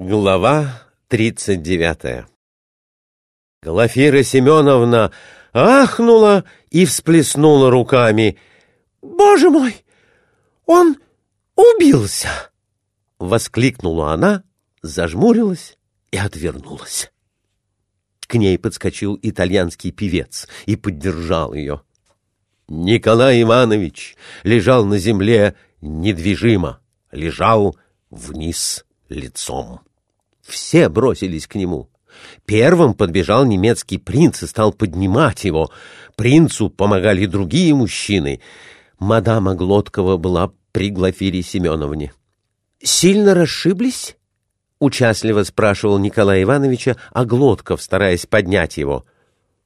Глава тридцать девятая Глафира Семеновна ахнула и всплеснула руками. «Боже мой! Он убился!» Воскликнула она, зажмурилась и отвернулась. К ней подскочил итальянский певец и поддержал ее. Николай Иванович лежал на земле недвижимо, лежал вниз лицом. Все бросились к нему. Первым подбежал немецкий принц и стал поднимать его. Принцу помогали другие мужчины. Мадама Глоткова была при Глафире Семеновне. «Сильно расшиблись?» — участливо спрашивал Николай Ивановича, а Глотков, стараясь поднять его.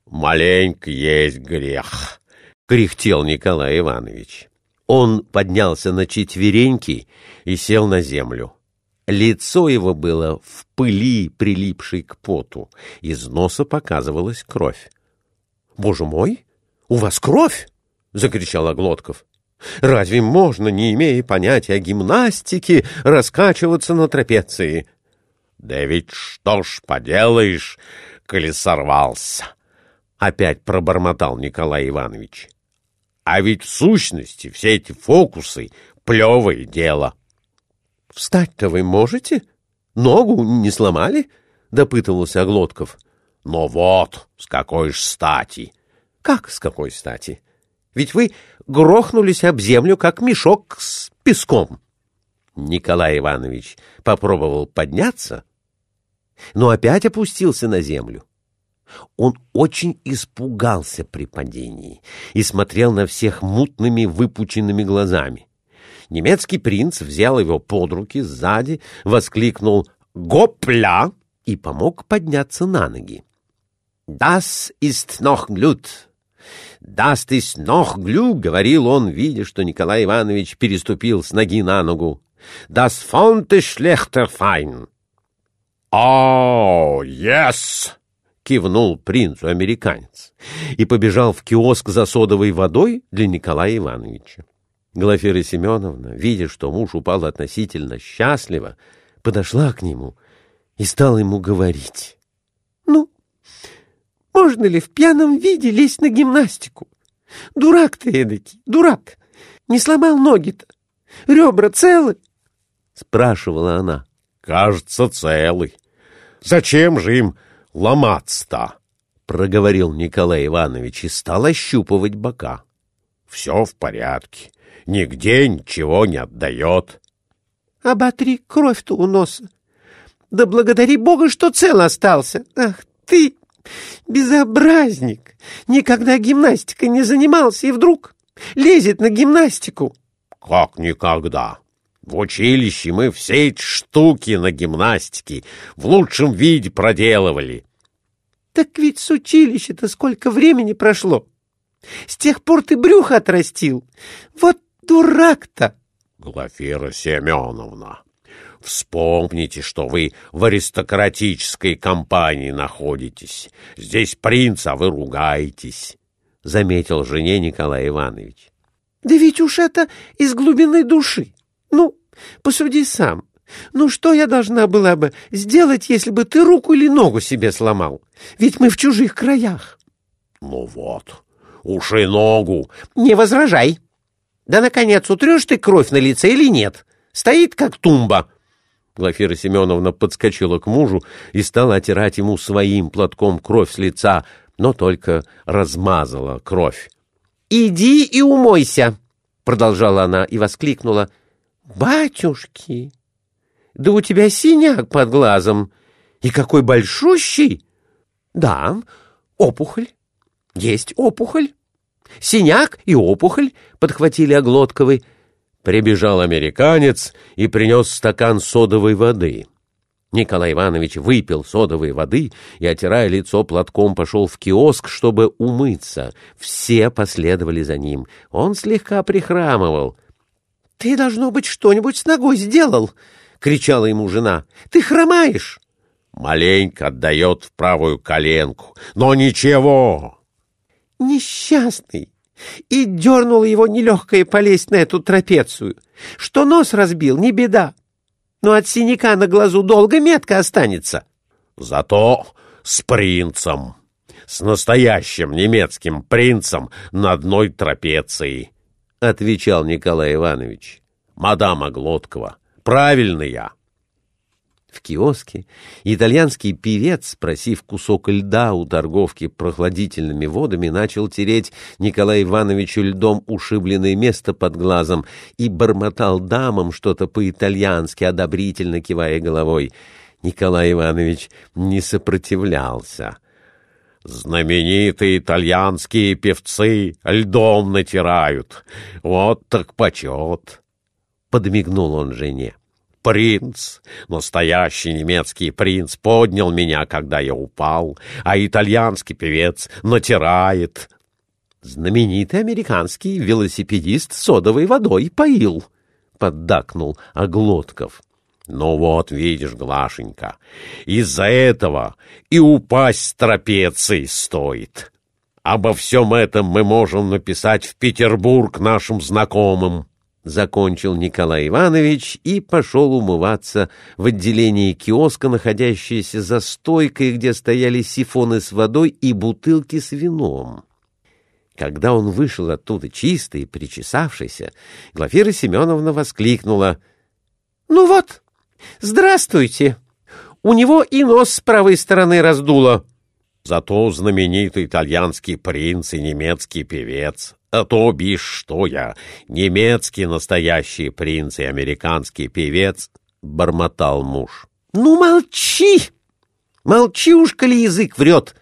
«Маленько есть грех», — кряхтел Николай Иванович. Он поднялся на четвереньки и сел на землю. Лицо его было в пыли, прилипшей к поту. Из носа показывалась кровь. — Боже мой, у вас кровь! — закричал Оглотков. — Разве можно, не имея понятия о гимнастике, раскачиваться на трапеции? — Да ведь что ж поделаешь, коли сорвался! — опять пробормотал Николай Иванович. — А ведь в сущности все эти фокусы — плевое дело. — Встать-то вы можете? Ногу не сломали? — допытывался Оглотков. — Но вот, с какой ж стати? — Как с какой стати? Ведь вы грохнулись об землю, как мешок с песком. Николай Иванович попробовал подняться, но опять опустился на землю. Он очень испугался при падении и смотрел на всех мутными выпученными глазами. Немецкий принц взял его под руки сзади, воскликнул «Гопля!» и помог подняться на ноги. «Das ist noch Glut!» «Das ist noch Glück!» — говорил он, видя, что Николай Иванович переступил с ноги на ногу. «Das Fonte schlechter Fein!» «О, yes!» — кивнул принцу-американец и побежал в киоск за содовой водой для Николая Ивановича. Глафира Семеновна, видя, что муж упал относительно счастливо, подошла к нему и стала ему говорить. — Ну, можно ли в пьяном виде лезть на гимнастику? Дурак ты эдакий, дурак. Не сломал ноги-то. Ребра целы? — спрашивала она. — Кажется, целый. Зачем же им ломаться-то? — проговорил Николай Иванович и стал ощупывать бока. — Все в порядке нигде ничего не отдает. — Оботри кровь-то у носа. Да благодари Бога, что цел остался. Ах ты, безобразник! Никогда гимнастикой не занимался, и вдруг лезет на гимнастику. — Как никогда? В училище мы все эти штуки на гимнастике в лучшем виде проделывали. — Так ведь с училища-то сколько времени прошло! С тех пор ты брюхо отрастил. Вот дурак-то? Глафира Семеновна, вспомните, что вы в аристократической компании находитесь. Здесь принц, а вы ругаетесь, — заметил жене Николай Иванович. Да ведь уж это из глубины души. Ну, посуди сам. Ну, что я должна была бы сделать, если бы ты руку или ногу себе сломал? Ведь мы в чужих краях. Ну вот, уж и ногу. Не возражай, да, наконец, утрешь ты кровь на лице или нет? Стоит, как тумба. Глафира Семеновна подскочила к мужу и стала отирать ему своим платком кровь с лица, но только размазала кровь. «Иди и умойся!» — продолжала она и воскликнула. «Батюшки! Да у тебя синяк под глазом! И какой большущий!» «Да, опухоль. Есть опухоль. Синяк и опухоль, — подхватили Оглотковы. Прибежал американец и принес стакан содовой воды. Николай Иванович выпил содовой воды и, отирая лицо платком, пошел в киоск, чтобы умыться. Все последовали за ним. Он слегка прихрамывал. — Ты, должно быть, что-нибудь с ногой сделал! — кричала ему жена. — Ты хромаешь! — Маленько отдает в правую коленку. — Но ничего! Несчастный! И дернуло его нелегкое полезть на эту трапецию. Что нос разбил, не беда. но от синяка на глазу долго метка останется. Зато с принцем, с настоящим немецким принцем на одной трапеции, — отвечал Николай Иванович. — Мадама Глоткова, правильно я. В киоске итальянский певец, спросив кусок льда у торговки прохладительными водами, начал тереть Николаю Ивановичу льдом ушибленное место под глазом и бормотал дамам что-то по-итальянски, одобрительно кивая головой. Николай Иванович не сопротивлялся. «Знаменитые итальянские певцы льдом натирают. Вот так почет!» — подмигнул он жене. Принц, настоящий немецкий принц, поднял меня, когда я упал, а итальянский певец натирает. Знаменитый американский велосипедист содовой водой поил, — поддакнул Оглотков. Ну вот, видишь, Глашенька, из-за этого и упасть с трапеции стоит. Обо всем этом мы можем написать в Петербург нашим знакомым. — закончил Николай Иванович и пошел умываться в отделении киоска, находящееся за стойкой, где стояли сифоны с водой и бутылки с вином. Когда он вышел оттуда чистый причесавшийся, Глафира Семеновна воскликнула. — Ну вот, здравствуйте! У него и нос с правой стороны раздуло. Зато знаменитый итальянский принц и немецкий певец а то бишь что я, немецкий настоящий принц и американский певец, — бормотал муж. — Ну, молчи! Молчи уж, коли язык врет.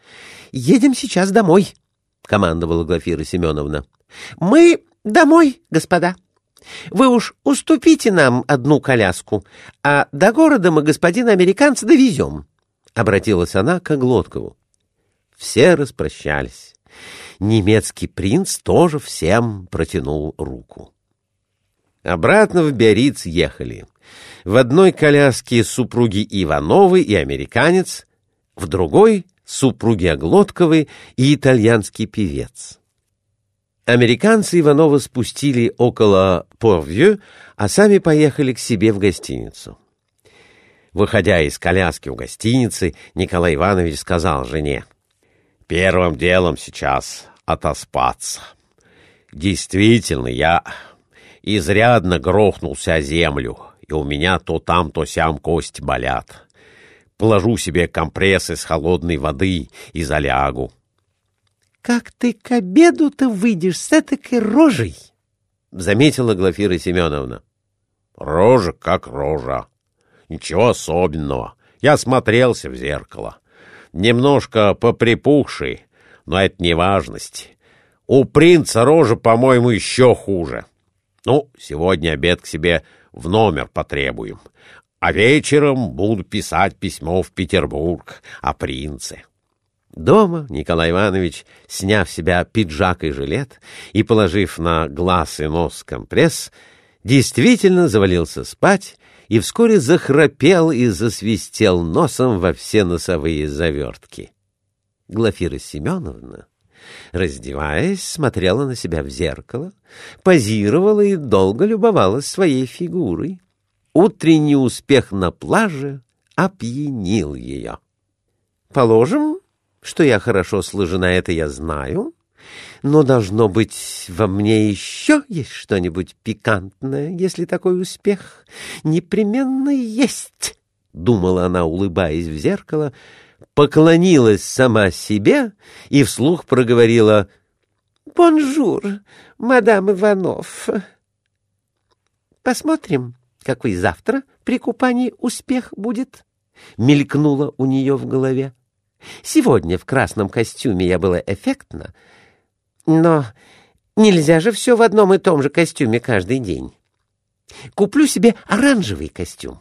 Едем сейчас домой, — командовала Глафира Семеновна. — Мы домой, господа. Вы уж уступите нам одну коляску, а до города мы господина американца довезем, — обратилась она к Оглоткову. Все распрощались немецкий принц тоже всем протянул руку. Обратно в Биарриц ехали. В одной коляске супруги Ивановы и американец, в другой — супруги Оглотковы и итальянский певец. Американцы Иванова спустили около Порвью, а сами поехали к себе в гостиницу. Выходя из коляски у гостиницы, Николай Иванович сказал жене, «Первым делом сейчас отоспаться. Действительно, я изрядно грохнулся о землю, и у меня то там, то сям кости болят. Положу себе компрессы с холодной воды и залягу. — Как ты к обеду-то выйдешь с этой рожей? — заметила Глафира Семеновна. — Рожа как рожа. Ничего особенного. Я смотрелся в зеркало. Немножко поприпухший, но это не важность. У принца рожа, по-моему, еще хуже. Ну, сегодня обед к себе в номер потребуем. А вечером буду писать письмо в Петербург о принце. Дома Николай Иванович, сняв себя пиджак и жилет и положив на глаз и нос компресс, действительно завалился спать и вскоре захрапел и засвистел носом во все носовые завертки. Глафира Семеновна, раздеваясь, смотрела на себя в зеркало, позировала и долго любовалась своей фигурой. Утренний успех на плаже опьянил ее. Положим, что я хорошо сложена, это я знаю, но должно быть во мне еще есть что-нибудь пикантное, если такой успех непременно есть, — думала она, улыбаясь в зеркало, — поклонилась сама себе и вслух проговорила «Bonjour, madame Иванов». «Посмотрим, какой завтра при купании успех будет», — мелькнуло у нее в голове. «Сегодня в красном костюме я была эффектна, но нельзя же все в одном и том же костюме каждый день. Куплю себе оранжевый костюм,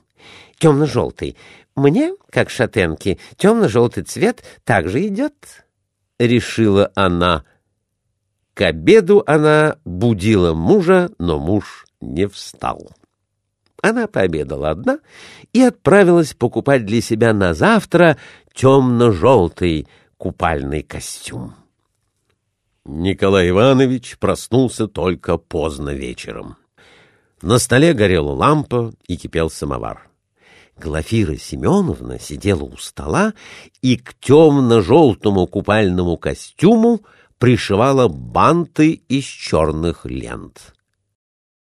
темно-желтый, мне, как шатенке, темно-желтый цвет также идет, — решила она. К обеду она будила мужа, но муж не встал. Она пообедала одна и отправилась покупать для себя на завтра темно-желтый купальный костюм. Николай Иванович проснулся только поздно вечером. На столе горела лампа и кипел самовар. Глафира Семеновна сидела у стола и к темно-желтому купальному костюму пришивала банты из черных лент.